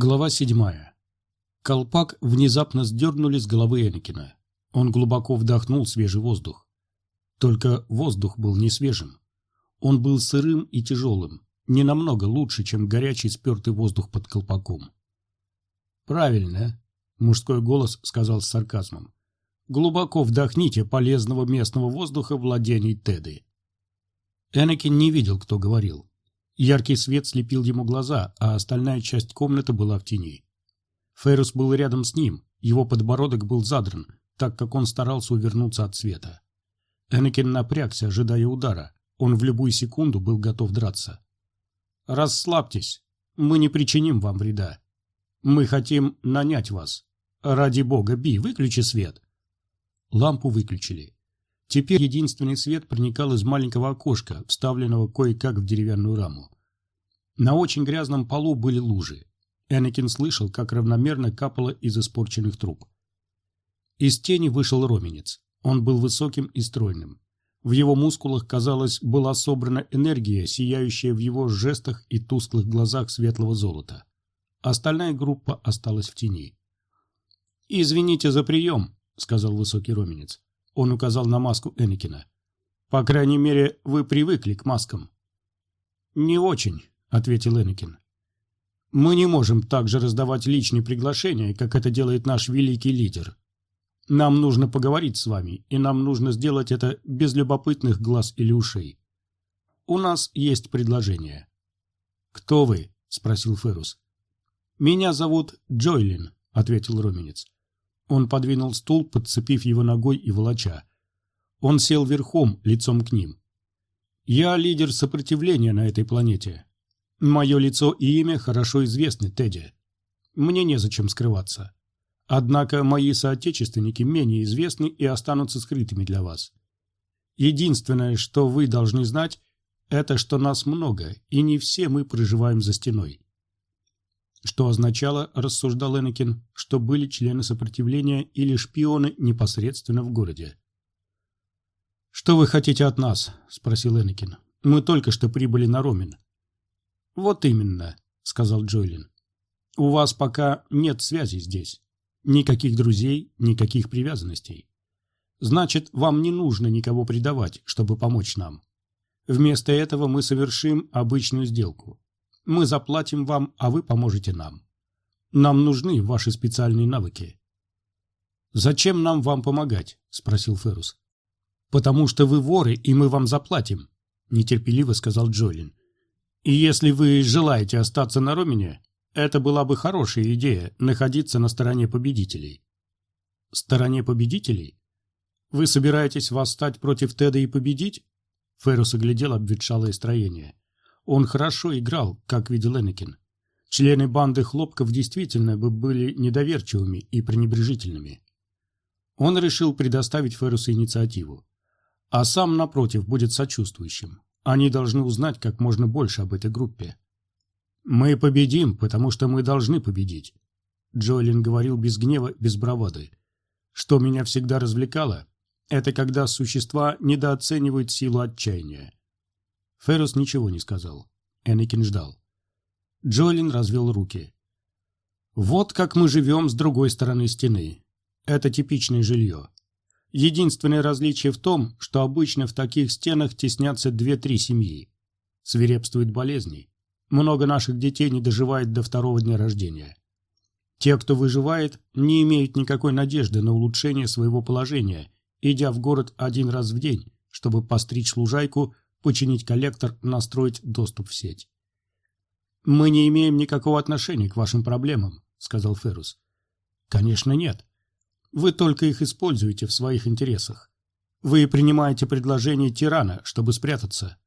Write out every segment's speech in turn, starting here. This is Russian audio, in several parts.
Глава седьмая. Колпак внезапно сдернули с головы Энакина. Он глубоко вдохнул свежий воздух. Только воздух был не свежим. Он был сырым и тяжелым, не намного лучше, чем горячий спертый воздух под колпаком. «Правильно», — мужской голос сказал с сарказмом. «Глубоко вдохните полезного местного воздуха владений Теды». Энакин не видел, кто говорил. Яркий свет слепил ему глаза, а остальная часть комнаты была в тени. Феррус был рядом с ним, его подбородок был задран, так как он старался увернуться от света. Энакин напрягся, ожидая удара. Он в любую секунду был готов драться. «Расслабьтесь. Мы не причиним вам вреда. Мы хотим нанять вас. Ради бога, Би, выключи свет». Лампу выключили. Теперь единственный свет проникал из маленького окошка, вставленного кое-как в деревянную раму. На очень грязном полу были лужи. Энакин слышал, как равномерно капало из испорченных труб. Из тени вышел роменец. Он был высоким и стройным. В его мускулах, казалось, была собрана энергия, сияющая в его жестах и тусклых глазах светлого золота. Остальная группа осталась в тени. «Извините за прием», — сказал высокий роменец. Он указал на маску Энакина. «По крайней мере, вы привыкли к маскам». «Не очень», — ответил Энакин. «Мы не можем также раздавать личные приглашения, как это делает наш великий лидер. Нам нужно поговорить с вами, и нам нужно сделать это без любопытных глаз или ушей. У нас есть предложение». «Кто вы?» — спросил Ферус. «Меня зовут Джойлин», — ответил Роменец. Он подвинул стул, подцепив его ногой и волоча. Он сел верхом, лицом к ним. «Я лидер сопротивления на этой планете. Мое лицо и имя хорошо известны, Тедди. Мне незачем скрываться. Однако мои соотечественники менее известны и останутся скрытыми для вас. Единственное, что вы должны знать, это что нас много, и не все мы проживаем за стеной что означало, рассуждал Энакин, что были члены сопротивления или шпионы непосредственно в городе. «Что вы хотите от нас?» – спросил Энакин. «Мы только что прибыли на Ромин». «Вот именно», – сказал Джойлин. «У вас пока нет связи здесь. Никаких друзей, никаких привязанностей. Значит, вам не нужно никого предавать, чтобы помочь нам. Вместо этого мы совершим обычную сделку. Мы заплатим вам, а вы поможете нам. Нам нужны ваши специальные навыки. Зачем нам вам помогать? спросил Ферус. Потому что вы воры, и мы вам заплатим, нетерпеливо сказал Джолин. И если вы желаете остаться на Ромине, это была бы хорошая идея находиться на стороне победителей. Стороне победителей? Вы собираетесь восстать против Теда и победить? Ферус оглядел обветшалое строение. Он хорошо играл, как видел Энакин. Члены банды хлопков действительно бы были недоверчивыми и пренебрежительными. Он решил предоставить Феррусу инициативу. А сам, напротив, будет сочувствующим. Они должны узнать как можно больше об этой группе. «Мы победим, потому что мы должны победить», — Джоэлин говорил без гнева, без бравады. «Что меня всегда развлекало, это когда существа недооценивают силу отчаяния. Феррус ничего не сказал. Энакин ждал. Джолин развел руки. «Вот как мы живем с другой стороны стены. Это типичное жилье. Единственное различие в том, что обычно в таких стенах теснятся две-три семьи. Свирепствуют болезни. Много наших детей не доживает до второго дня рождения. Те, кто выживает, не имеют никакой надежды на улучшение своего положения, идя в город один раз в день, чтобы постричь лужайку починить коллектор, настроить доступ в сеть. «Мы не имеем никакого отношения к вашим проблемам», — сказал Феррус. «Конечно нет. Вы только их используете в своих интересах. Вы принимаете предложение тирана, чтобы спрятаться».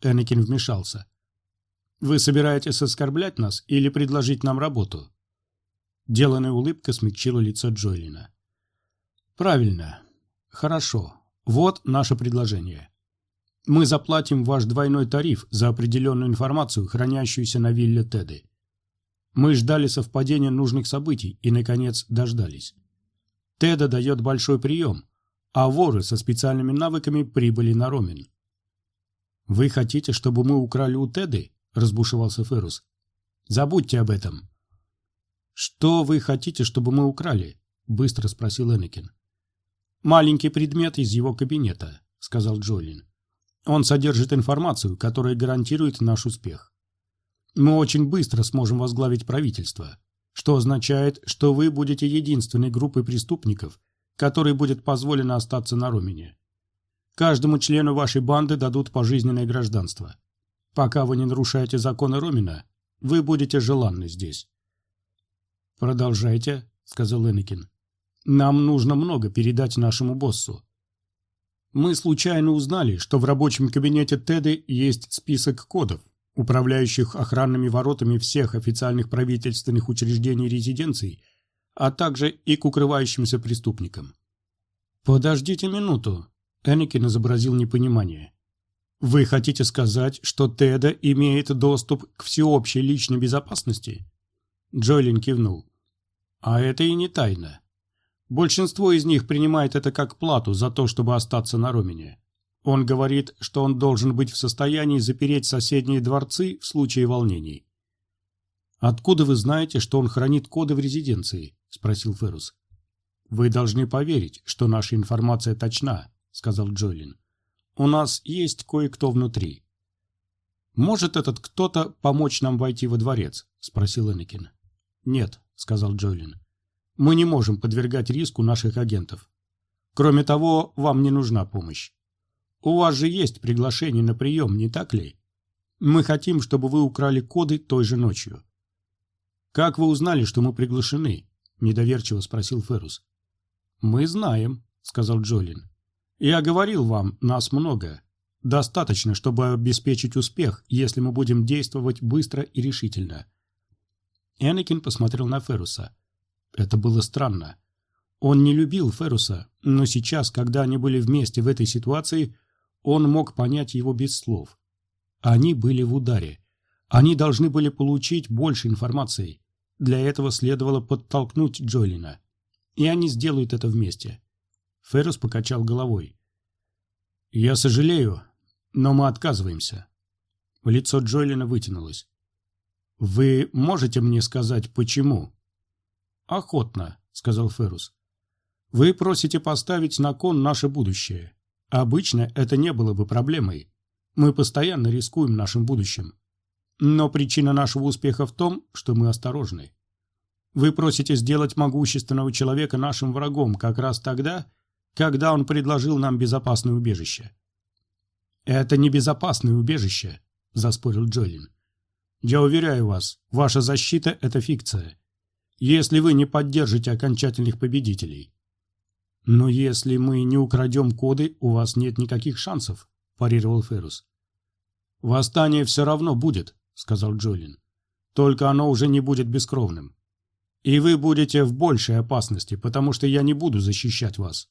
Энакин вмешался. «Вы собираетесь оскорблять нас или предложить нам работу?» Деланная улыбка смягчила лицо Джойлина. «Правильно. Хорошо. Вот наше предложение. Мы заплатим ваш двойной тариф за определенную информацию, хранящуюся на вилле Теды. Мы ждали совпадения нужных событий и, наконец, дождались. Теда дает большой прием, а воры со специальными навыками прибыли на Ромин. «Вы хотите, чтобы мы украли у Теды?» – разбушевался Феррус. «Забудьте об этом. «Что вы хотите, чтобы мы украли?» — быстро спросил Энакин. «Маленький предмет из его кабинета», — сказал Джолин. «Он содержит информацию, которая гарантирует наш успех. Мы очень быстро сможем возглавить правительство, что означает, что вы будете единственной группой преступников, которой будет позволено остаться на Ромине. Каждому члену вашей банды дадут пожизненное гражданство. Пока вы не нарушаете законы Ромина, вы будете желанны здесь. «Продолжайте», — сказал Энакин. «Нам нужно много передать нашему боссу». Мы случайно узнали, что в рабочем кабинете Теды есть список кодов, управляющих охранными воротами всех официальных правительственных учреждений и резиденций, а также и к укрывающимся преступникам. «Подождите минуту», — Энакин изобразил непонимание. «Вы хотите сказать, что Теда имеет доступ к всеобщей личной безопасности?» Джойлин кивнул. А это и не тайна. Большинство из них принимает это как плату за то, чтобы остаться на Ромине. Он говорит, что он должен быть в состоянии запереть соседние дворцы в случае волнений. «Откуда вы знаете, что он хранит коды в резиденции?» – спросил Феррус. «Вы должны поверить, что наша информация точна», – сказал Джолин. «У нас есть кое-кто внутри». «Может этот кто-то помочь нам войти во дворец?» – спросил Энакин. «Нет», — сказал Джолин. «Мы не можем подвергать риску наших агентов. Кроме того, вам не нужна помощь. У вас же есть приглашение на прием, не так ли? Мы хотим, чтобы вы украли коды той же ночью». «Как вы узнали, что мы приглашены?» — недоверчиво спросил Феррус. «Мы знаем», — сказал Джолин. «Я говорил вам, нас много. Достаточно, чтобы обеспечить успех, если мы будем действовать быстро и решительно. Энакин посмотрел на Феруса. Это было странно. Он не любил Феруса, но сейчас, когда они были вместе в этой ситуации, он мог понять его без слов. Они были в ударе. Они должны были получить больше информации. Для этого следовало подтолкнуть Джолина. И они сделают это вместе. Феррус покачал головой. «Я сожалею, но мы отказываемся». Лицо Джолина вытянулось. «Вы можете мне сказать, почему?» «Охотно», — сказал Феррус. «Вы просите поставить на кон наше будущее. Обычно это не было бы проблемой. Мы постоянно рискуем нашим будущим. Но причина нашего успеха в том, что мы осторожны. Вы просите сделать могущественного человека нашим врагом как раз тогда, когда он предложил нам безопасное убежище». «Это не безопасное убежище», — заспорил Джолин. Я уверяю вас, ваша защита – это фикция. Если вы не поддержите окончательных победителей. Но если мы не украдем коды, у вас нет никаких шансов, парировал Феррус. Восстание все равно будет, сказал Джолин. Только оно уже не будет бескровным. И вы будете в большей опасности, потому что я не буду защищать вас.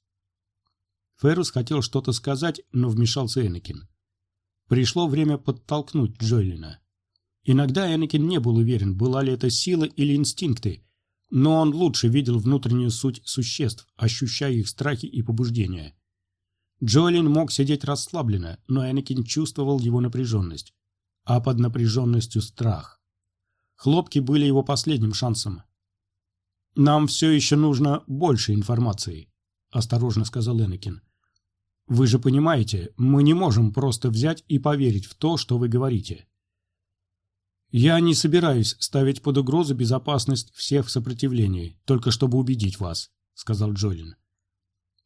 Феррус хотел что-то сказать, но вмешался Энакин. Пришло время подтолкнуть Джойлина. Иногда Энакин не был уверен, была ли это сила или инстинкты, но он лучше видел внутреннюю суть существ, ощущая их страхи и побуждения. Джоэлин мог сидеть расслабленно, но Энакин чувствовал его напряженность, а под напряженностью страх. Хлопки были его последним шансом. «Нам все еще нужно больше информации», – осторожно сказал Энакин. «Вы же понимаете, мы не можем просто взять и поверить в то, что вы говорите». «Я не собираюсь ставить под угрозу безопасность всех в сопротивлении, только чтобы убедить вас», — сказал Джолин.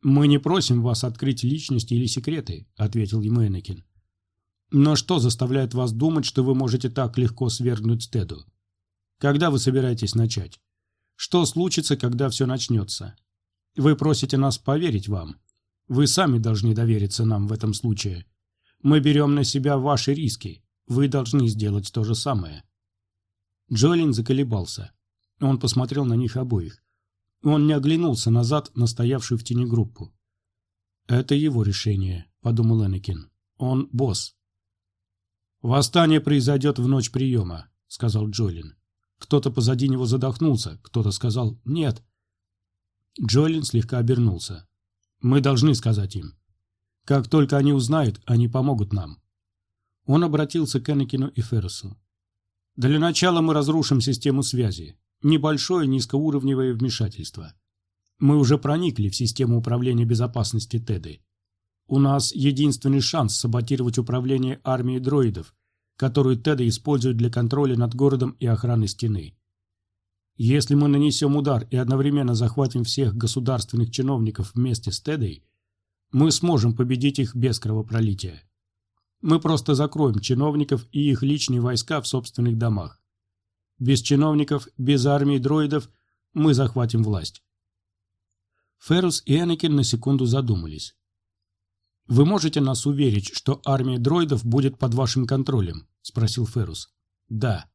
«Мы не просим вас открыть личности или секреты», — ответил ему Энакин. «Но что заставляет вас думать, что вы можете так легко свергнуть Теду? Когда вы собираетесь начать? Что случится, когда все начнется? Вы просите нас поверить вам. Вы сами должны довериться нам в этом случае. Мы берем на себя ваши риски. Вы должны сделать то же самое. Джолин заколебался. Он посмотрел на них обоих. Он не оглянулся назад на стоявшую в тени группу. «Это его решение», — подумал Энакин. «Он босс». «Восстание произойдет в ночь приема», — сказал Джолин. Кто-то позади него задохнулся, кто-то сказал «нет». Джолин слегка обернулся. «Мы должны сказать им. Как только они узнают, они помогут нам. Он обратился к Энакину и Ферресу. «Для начала мы разрушим систему связи. Небольшое низкоуровневое вмешательство. Мы уже проникли в систему управления безопасности Теды. У нас единственный шанс саботировать управление армией дроидов, которую Теда использует для контроля над городом и охраны стены. Если мы нанесем удар и одновременно захватим всех государственных чиновников вместе с Тедой, мы сможем победить их без кровопролития. Мы просто закроем чиновников и их личные войска в собственных домах. Без чиновников, без армии дроидов мы захватим власть. Феррус и Энакин на секунду задумались. «Вы можете нас уверить, что армия дроидов будет под вашим контролем?» – спросил Феррус. «Да».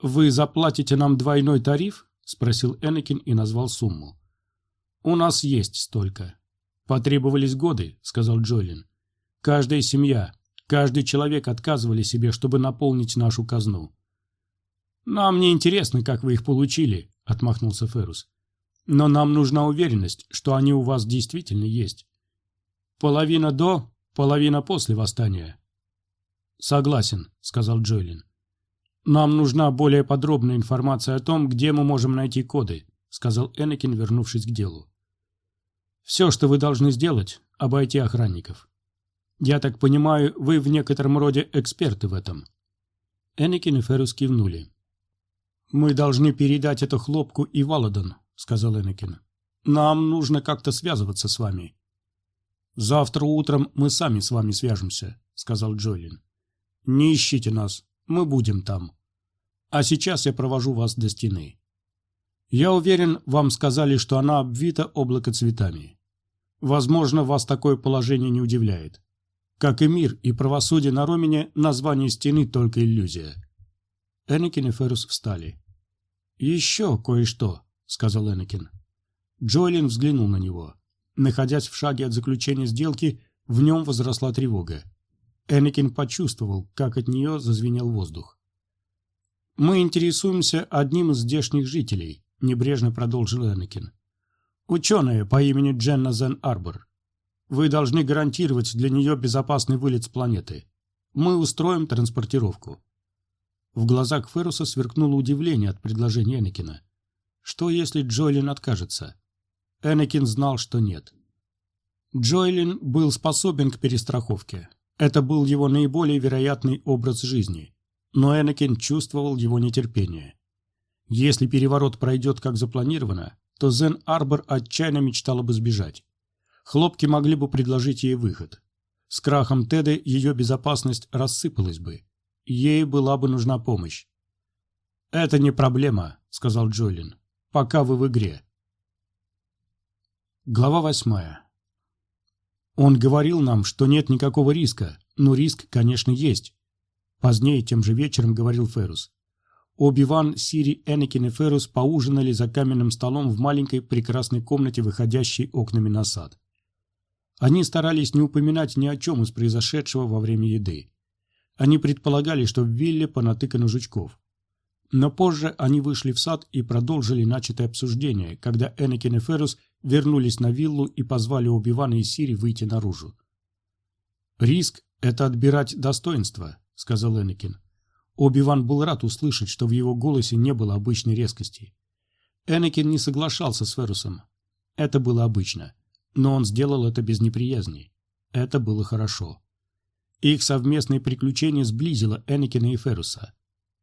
«Вы заплатите нам двойной тариф?» – спросил Энакин и назвал сумму. «У нас есть столько». «Потребовались годы», – сказал Джолин. «Каждая семья, каждый человек отказывали себе, чтобы наполнить нашу казну». «Нам не интересно, как вы их получили», – отмахнулся Феррус. «Но нам нужна уверенность, что они у вас действительно есть. Половина до, половина после восстания». «Согласен», – сказал Джойлин. «Нам нужна более подробная информация о том, где мы можем найти коды», — сказал Энакин, вернувшись к делу. «Все, что вы должны сделать, — обойти охранников. Я так понимаю, вы в некотором роде эксперты в этом». Энакин и Феррус кивнули. «Мы должны передать это Хлопку и Валадон», — сказал Энакин. «Нам нужно как-то связываться с вами». «Завтра утром мы сами с вами свяжемся», — сказал Джолин. «Не ищите нас, мы будем там. А сейчас я провожу вас до стены. Я уверен, вам сказали, что она обвита облакоцветами. Возможно, вас такое положение не удивляет. Как и мир и правосудие на Ромине, название стены только иллюзия. Энакин и Феррус встали. «Еще кое-что», — сказал Энакин. Джоэлин взглянул на него. Находясь в шаге от заключения сделки, в нем возросла тревога. Энакин почувствовал, как от нее зазвенел воздух. «Мы интересуемся одним из здешних жителей», — небрежно продолжил Энакин. «Ученая по имени Дженна Зен Арбор. Вы должны гарантировать для нее безопасный вылет с планеты. Мы устроим транспортировку». В глазах Ферруса сверкнуло удивление от предложения Энакина. Что, если Джойлин откажется? Энакин знал, что нет. Джойлин был способен к перестраховке. Это был его наиболее вероятный образ жизни. Но Энакин чувствовал его нетерпение. Если переворот пройдет как запланировано, то Зен Арбор отчаянно мечтала бы сбежать. Хлопки могли бы предложить ей выход. С крахом Теды ее безопасность рассыпалась бы. Ей была бы нужна помощь. «Это не проблема», — сказал Джолин. «Пока вы в игре». Глава восьмая. Он говорил нам, что нет никакого риска, но риск, конечно, есть. Позднее, тем же вечером, говорил Феррус. Оби-Ван, Сири, Энакин и Феррус поужинали за каменным столом в маленькой прекрасной комнате, выходящей окнами на сад. Они старались не упоминать ни о чем из произошедшего во время еды. Они предполагали, что в вилле понатыкано жучков. Но позже они вышли в сад и продолжили начатое обсуждение, когда Энакин и Феррус вернулись на виллу и позвали Оби-Вана и Сири выйти наружу. «Риск — это отбирать достоинство», — сказал Энакин. Оби-Ван был рад услышать, что в его голосе не было обычной резкости. Энакин не соглашался с Феррусом. Это было обычно. Но он сделал это без неприязни. Это было хорошо. Их совместное приключение сблизило Энакина и Ферруса.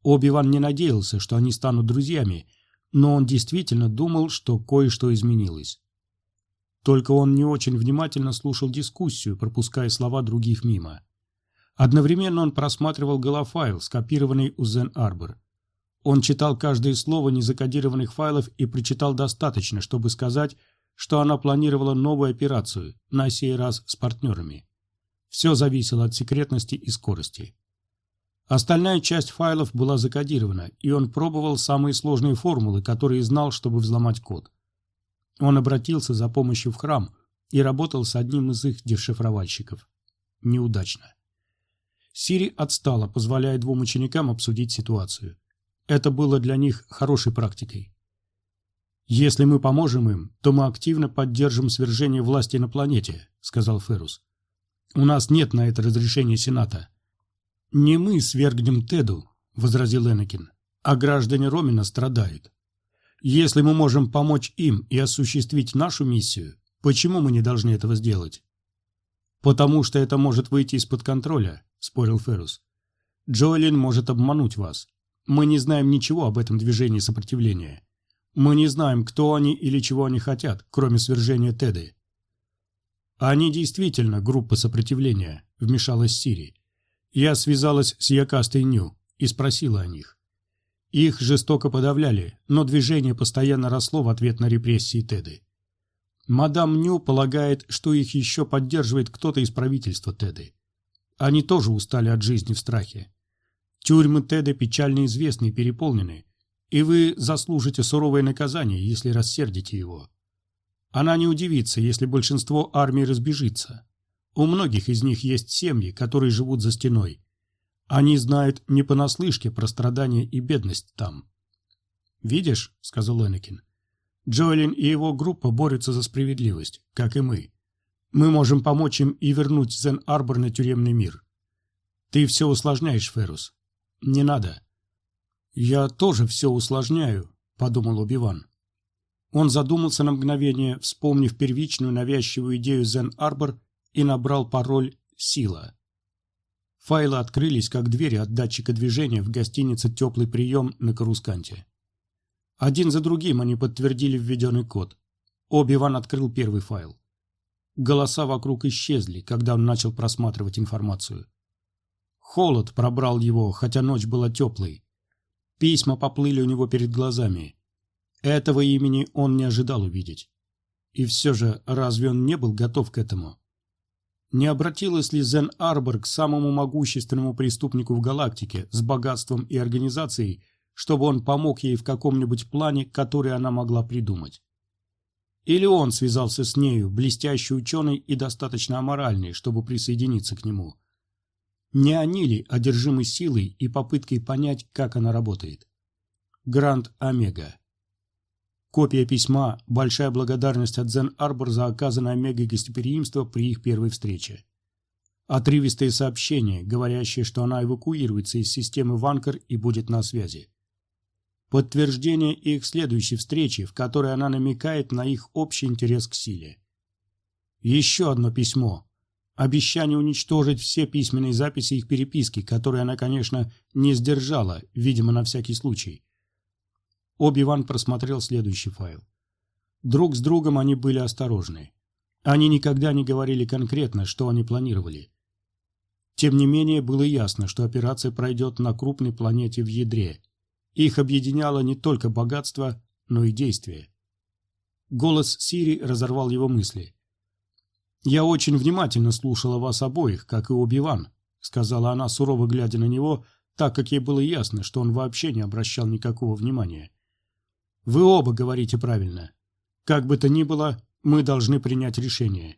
Оби-Ван не надеялся, что они станут друзьями, но он действительно думал, что кое-что изменилось. Только он не очень внимательно слушал дискуссию, пропуская слова других мимо. Одновременно он просматривал голофайл, скопированный у Arbor. Он читал каждое слово незакодированных файлов и прочитал достаточно, чтобы сказать, что она планировала новую операцию, на сей раз с партнерами. Все зависело от секретности и скорости. Остальная часть файлов была закодирована, и он пробовал самые сложные формулы, которые знал, чтобы взломать код. Он обратился за помощью в храм и работал с одним из их дешифровальщиков. Неудачно. Сири отстала, позволяя двум ученикам обсудить ситуацию. Это было для них хорошей практикой. «Если мы поможем им, то мы активно поддержим свержение власти на планете», — сказал Феррус. «У нас нет на это разрешения Сената. «Не мы свергнем Теду», — возразил Энакин. а граждане Ромина страдают. Если мы можем помочь им и осуществить нашу миссию, почему мы не должны этого сделать? Потому что это может выйти из-под контроля, спорил Феррус. Джоэлин может обмануть вас. Мы не знаем ничего об этом движении сопротивления. Мы не знаем, кто они или чего они хотят, кроме свержения Теды. Они действительно группа сопротивления, вмешалась Сири. Я связалась с Якастой Нью и спросила о них. Их жестоко подавляли, но движение постоянно росло в ответ на репрессии Теды. Мадам Нью полагает, что их еще поддерживает кто-то из правительства Теды. Они тоже устали от жизни в страхе. Тюрьмы Теды печально известны и переполнены, и вы заслужите суровое наказание, если рассердите его. Она не удивится, если большинство армии разбежится. У многих из них есть семьи, которые живут за стеной, они знают не понаслышке про страдания и бедность там. «Видишь», — сказал Энакин, — «Джоэлин и его группа борются за справедливость, как и мы. Мы можем помочь им и вернуть Зен-Арбор на тюремный мир. Ты все усложняешь, Ферус. Не надо». «Я тоже все усложняю», — подумал Убиван. Он задумался на мгновение, вспомнив первичную навязчивую идею Зен-Арбор и набрал пароль «Сила». Файлы открылись, как двери от датчика движения в гостинице «Теплый прием» на Карусканте. Один за другим они подтвердили введенный код. Оби-Ван открыл первый файл. Голоса вокруг исчезли, когда он начал просматривать информацию. Холод пробрал его, хотя ночь была теплой. Письма поплыли у него перед глазами. Этого имени он не ожидал увидеть. И все же, разве он не был готов к этому? Не обратилась ли Зен Арбор к самому могущественному преступнику в галактике с богатством и организацией, чтобы он помог ей в каком-нибудь плане, который она могла придумать? Или он связался с нею, блестящий ученый и достаточно аморальный, чтобы присоединиться к нему? Не они ли одержимы силой и попыткой понять, как она работает? Гранд Омега. Копия письма «Большая благодарность от Зен Арбор за оказанное Омегой гостеприимство при их первой встрече». Отрывистые сообщения, говорящие, что она эвакуируется из системы Ванкер и будет на связи. Подтверждение их следующей встречи, в которой она намекает на их общий интерес к силе. Еще одно письмо. Обещание уничтожить все письменные записи их переписки, которые она, конечно, не сдержала, видимо, на всякий случай. Оби-Ван просмотрел следующий файл. Друг с другом они были осторожны. Они никогда не говорили конкретно, что они планировали. Тем не менее, было ясно, что операция пройдет на крупной планете в ядре. Их объединяло не только богатство, но и действие. Голос Сири разорвал его мысли. «Я очень внимательно слушала вас обоих, как и Оби-Ван», сказала она, сурово глядя на него, так как ей было ясно, что он вообще не обращал никакого внимания. Вы оба говорите правильно. Как бы то ни было, мы должны принять решение.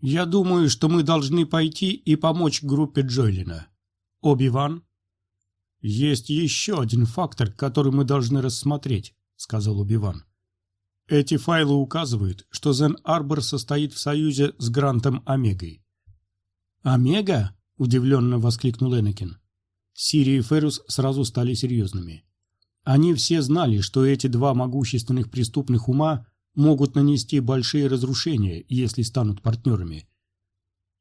Я думаю, что мы должны пойти и помочь группе Джойлина. Оби-Ван? Есть еще один фактор, который мы должны рассмотреть, сказал Оби-Ван. Эти файлы указывают, что Зен Арбор состоит в союзе с Грантом Омегой. «Омега?» – удивленно воскликнул Энакин. Сири и Феррус сразу стали серьезными. Они все знали, что эти два могущественных преступных ума могут нанести большие разрушения, если станут партнерами.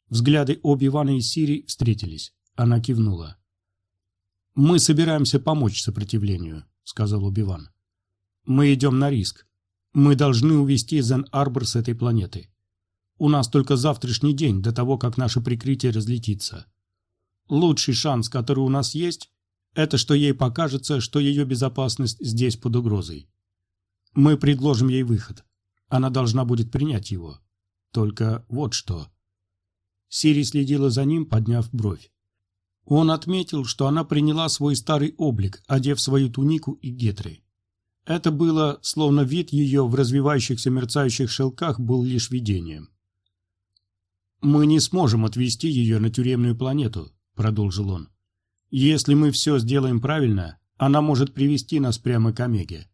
Взгляды Оби-Вана и Сири встретились. Она кивнула. «Мы собираемся помочь сопротивлению», — сказал Оби-Ван. «Мы идем на риск. Мы должны увести Зен-Арбор с этой планеты. У нас только завтрашний день до того, как наше прикрытие разлетится. Лучший шанс, который у нас есть, это что ей покажется, что ее безопасность здесь под угрозой. Мы предложим ей выход. Она должна будет принять его. Только вот что. Сири следила за ним, подняв бровь. Он отметил, что она приняла свой старый облик, одев свою тунику и гетры. Это было, словно вид ее в развивающихся мерцающих шелках был лишь видением. «Мы не сможем отвезти ее на тюремную планету», — продолжил он. Если мы все сделаем правильно, она может привести нас прямо к Омеге.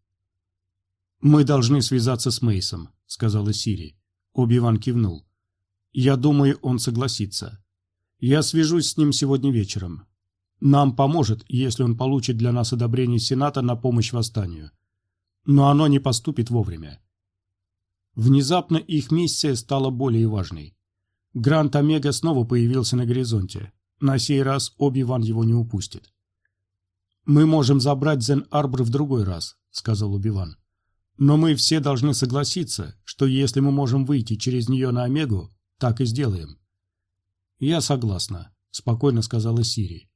«Мы должны связаться с Мейсом», — сказала Сири. Оби-Ван кивнул. «Я думаю, он согласится. Я свяжусь с ним сегодня вечером. Нам поможет, если он получит для нас одобрение Сената на помощь восстанию. Но оно не поступит вовремя. Внезапно их миссия стала более важной. Грант Омега снова появился на горизонте. На сей раз Оби-Ван его не упустит. «Мы можем забрать Зен-Арбор в другой раз», — сказал Оби-Ван. «Но мы все должны согласиться, что если мы можем выйти через нее на Омегу, так и сделаем». «Я согласна», — спокойно сказала Сири.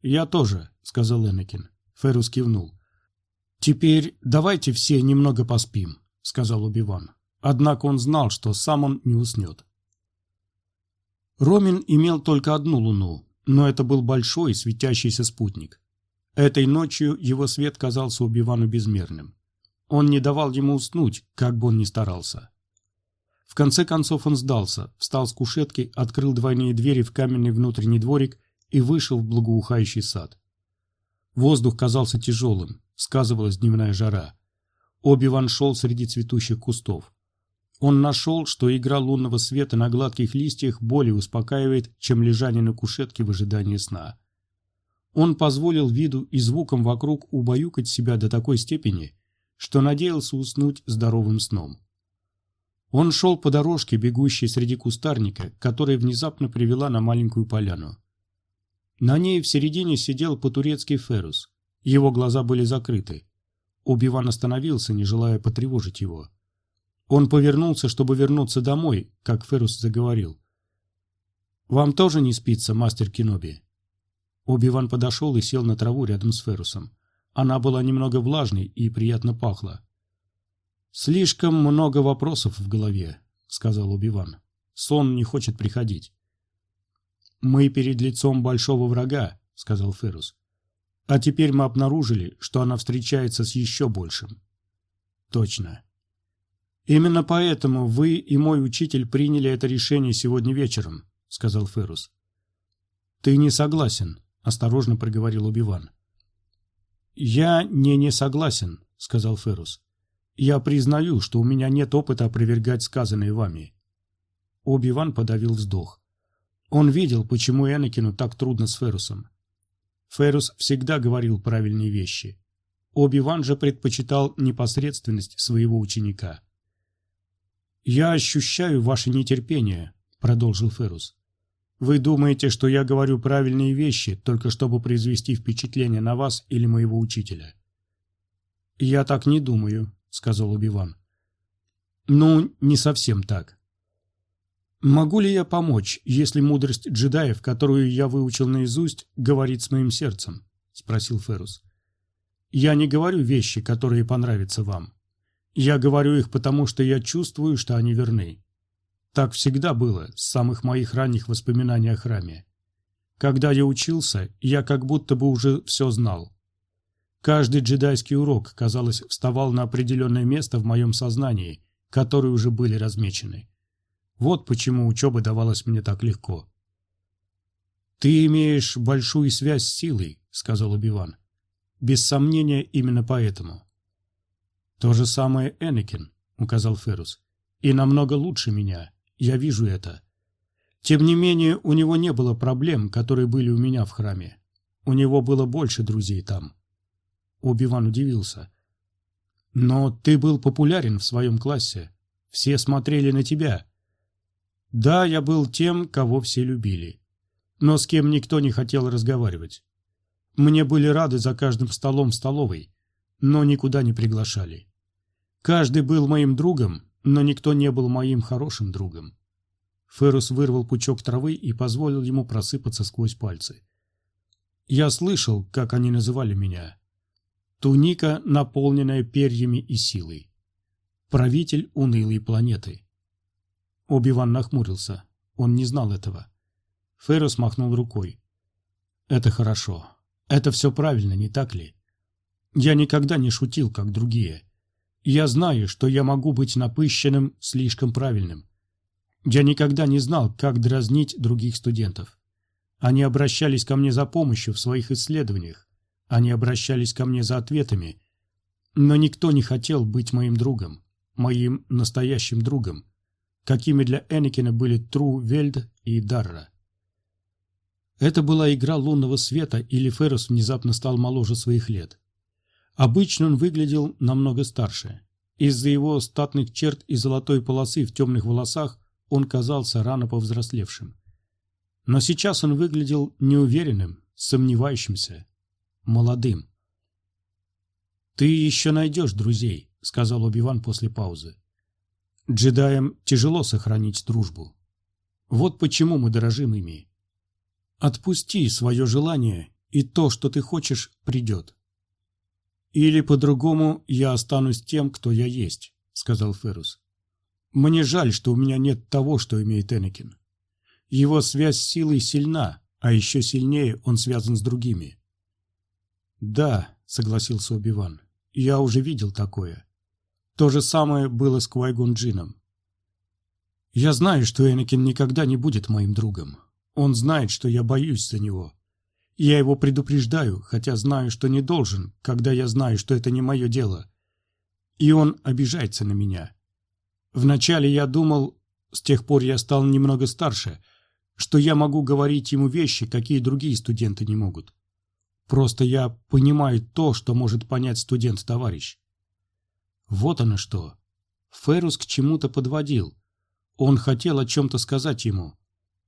«Я тоже», — сказал Энакин. Ферус кивнул. «Теперь давайте все немного поспим», — сказал Убиван. Однако он знал, что сам он не уснет. Ромин имел только одну луну, но это был большой светящийся спутник. Этой ночью его свет казался Убивану безмерным. Он не давал ему уснуть, как бы он ни старался. В конце концов он сдался, встал с кушетки, открыл двойные двери в каменный внутренний дворик и вышел в благоухающий сад. Воздух казался тяжелым, сказывалась дневная жара. Оби-Ван шел среди цветущих кустов. Он нашел, что игра лунного света на гладких листьях более успокаивает, чем лежание на кушетке в ожидании сна. Он позволил виду и звукам вокруг убаюкать себя до такой степени, что надеялся уснуть здоровым сном. Он шел по дорожке, бегущей среди кустарника, которая внезапно привела на маленькую поляну. На ней в середине сидел по-турецки Ферус. Его глаза были закрыты. Убиван остановился, не желая потревожить его. Он повернулся, чтобы вернуться домой, как Ферус заговорил. «Вам тоже не спится, мастер Киноби?» Оби-Ван подошел и сел на траву рядом с Ферусом. Она была немного влажной и приятно пахла. «Слишком много вопросов в голове», — сказал Оби-Ван. «Сон не хочет приходить». «Мы перед лицом большого врага», — сказал Ферус. «А теперь мы обнаружили, что она встречается с еще большим». «Точно. «Именно поэтому вы и мой учитель приняли это решение сегодня вечером», — сказал Ферус. «Ты не согласен», — осторожно проговорил Убиван. «Я не не согласен», — сказал Ферус. «Я признаю, что у меня нет опыта опровергать сказанное вами». Оби-Ван подавил вздох. Он видел, почему Энакину так трудно с Ферусом. Ферус всегда говорил правильные вещи. Оби-Ван же предпочитал непосредственность своего ученика. «Я ощущаю ваше нетерпение», — продолжил Ферус. «Вы думаете, что я говорю правильные вещи, только чтобы произвести впечатление на вас или моего учителя?» «Я так не думаю», — сказал Убиван. «Ну, не совсем так. Могу ли я помочь, если мудрость джедаев, которую я выучил наизусть, говорит с моим сердцем?» — спросил Ферус. «Я не говорю вещи, которые понравятся вам. Я говорю их потому, что я чувствую, что они верны. Так всегда было с самых моих ранних воспоминаний о храме. Когда я учился, я как будто бы уже все знал. Каждый джедайский урок, казалось, вставал на определенное место в моем сознании, которые уже были размечены. Вот почему учеба давалась мне так легко. «Ты имеешь большую связь с силой», — сказал Убиван. «Без сомнения, именно поэтому. «То же самое Энакин», — указал Ферус. «И намного лучше меня. Я вижу это. Тем не менее, у него не было проблем, которые были у меня в храме. У него было больше друзей там». Убиван удивился. «Но ты был популярен в своем классе. Все смотрели на тебя». «Да, я был тем, кого все любили. Но с кем никто не хотел разговаривать. Мне были рады за каждым столом в столовой, но никуда не приглашали. Каждый был моим другом, но никто не был моим хорошим другом. Феррус вырвал пучок травы и позволил ему просыпаться сквозь пальцы. Я слышал, как они называли меня. Туника, наполненная перьями и силой. Правитель унылой планеты. Оби-Ван нахмурился. Он не знал этого. Феррус махнул рукой. «Это хорошо. Это все правильно, не так ли? Я никогда не шутил, как другие. Я знаю, что я могу быть напыщенным, слишком правильным. Я никогда не знал, как дразнить других студентов. Они обращались ко мне за помощью в своих исследованиях. Они обращались ко мне за ответами. Но никто не хотел быть моим другом, моим настоящим другом, какими для Энакина были Тру Вельд и Дарра. Это была игра лунного света, или Феррус внезапно стал моложе своих лет. Обычно он выглядел намного старше. Из-за его статных черт и золотой полосы в темных волосах он казался рано повзрослевшим. Но сейчас он выглядел неуверенным, сомневающимся, молодым. «Ты еще найдешь друзей», — сказал Убиван после паузы. «Джедаям тяжело сохранить дружбу. Вот почему мы дорожим ими. Отпусти свое желание, и то, что ты хочешь, придет». «Или по-другому я останусь тем, кто я есть», — сказал Феррус. «Мне жаль, что у меня нет того, что имеет Энакин. Его связь с силой сильна, а еще сильнее он связан с другими». «Да», — согласился Оби-Ван, — «я уже видел такое. То же самое было с Квайгон Джином. Я знаю, что Энакин никогда не будет моим другом. Он знает, что я боюсь за него. Я его предупреждаю, хотя знаю, что не должен, когда я знаю, что это не мое дело. И он обижается на меня. Вначале я думал, с тех пор я стал немного старше, что я могу говорить ему вещи, какие другие студенты не могут. Просто я понимаю то, что может понять студент-товарищ. Вот оно что. Феррус к чему-то подводил. Он хотел о чем-то сказать ему.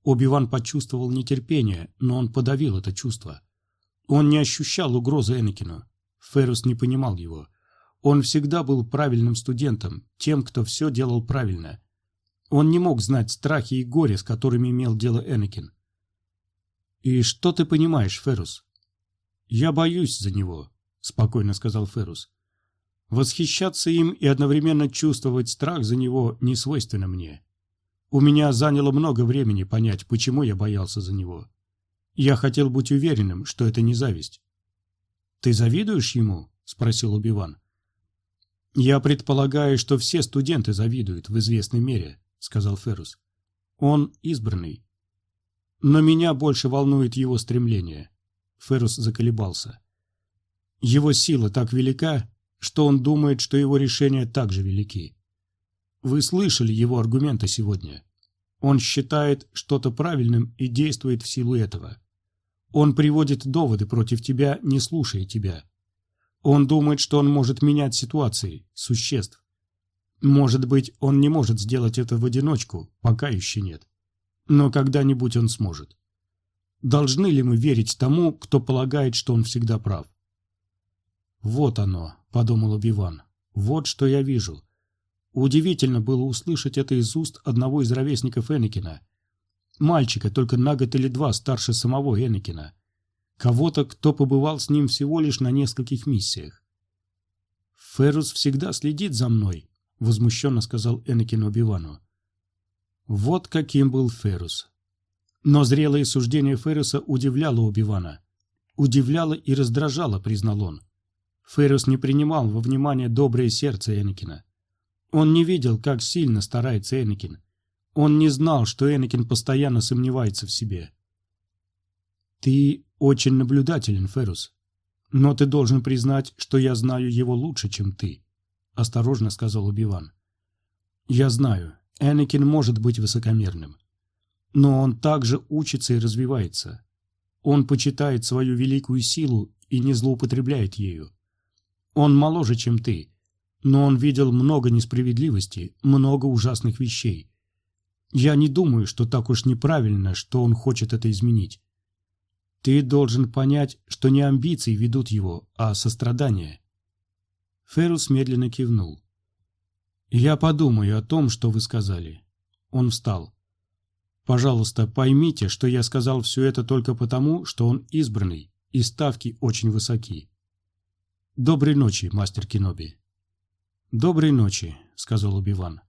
Оби-Ван почувствовал нетерпение, но он подавил это чувство. Он не ощущал угрозы Энакину. Феррус не понимал его. Он всегда был правильным студентом, тем, кто все делал правильно. Он не мог знать страхи и горе, с которыми имел дело Энакин. «И что ты понимаешь, Феррус?» «Я боюсь за него», — спокойно сказал Феррус. «Восхищаться им и одновременно чувствовать страх за него не свойственно мне. У меня заняло много времени понять, почему я боялся за него. Я хотел быть уверенным, что это не зависть. «Ты завидуешь ему?» – спросил Убиван. «Я предполагаю, что все студенты завидуют в известной мере», – сказал Феррус. «Он избранный. Но меня больше волнует его стремление». Феррус заколебался. «Его сила так велика, что он думает, что его решения также велики. Вы слышали его аргументы сегодня. Он считает что-то правильным и действует в силу этого. Он приводит доводы против тебя, не слушая тебя. Он думает, что он может менять ситуации, существ. Может быть, он не может сделать это в одиночку, пока еще нет. Но когда-нибудь он сможет. Должны ли мы верить тому, кто полагает, что он всегда прав? «Вот оно», — подумал Убиван. «Вот что я вижу. Удивительно было услышать это из уст одного из ровесников Энакина. Мальчика, только на год или два старше самого Энакина. Кого-то, кто побывал с ним всего лишь на нескольких миссиях. «Феррус всегда следит за мной», — возмущенно сказал Энакин Оби-Вану. Вот каким был Феррус. Но зрелое суждение Ферруса удивляло Оби-Вана. Удивляло и раздражало, признал он. Феррус не принимал во внимание доброе сердце Энакина. Он не видел, как сильно старается Энакин. Он не знал, что Энакин постоянно сомневается в себе. «Ты очень наблюдателен, Феррус. Но ты должен признать, что я знаю его лучше, чем ты», — осторожно сказал Убиван. «Я знаю, Энакин может быть высокомерным. Но он также учится и развивается. Он почитает свою великую силу и не злоупотребляет ею. Он моложе, чем ты, но он видел много несправедливости, много ужасных вещей. Я не думаю, что так уж неправильно, что он хочет это изменить. Ты должен понять, что не амбиции ведут его, а сострадание. Феррус медленно кивнул. «Я подумаю о том, что вы сказали». Он встал. «Пожалуйста, поймите, что я сказал все это только потому, что он избранный, и ставки очень высоки. Доброй ночи, мастер Киноби». «Доброй ночи», — сказал Убиван.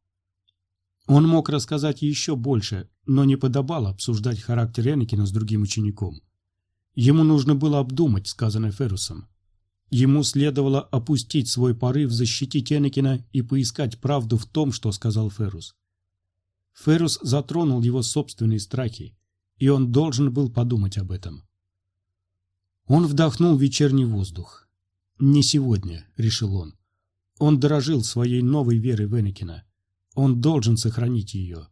Он мог рассказать еще больше, но не подобало обсуждать характер Энакина с другим учеником. Ему нужно было обдумать сказанное Феррусом. Ему следовало опустить свой порыв защитить Энакина и поискать правду в том, что сказал Феррус. Феррус затронул его собственные страхи, и он должен был подумать об этом. Он вдохнул вечерний воздух. «Не сегодня», — решил он. Он дорожил своей новой верой в. Он должен сохранить ее.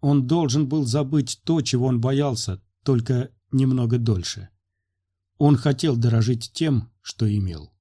Он должен был забыть то, чего он боялся, только немного дольше. Он хотел дорожить тем, что имел.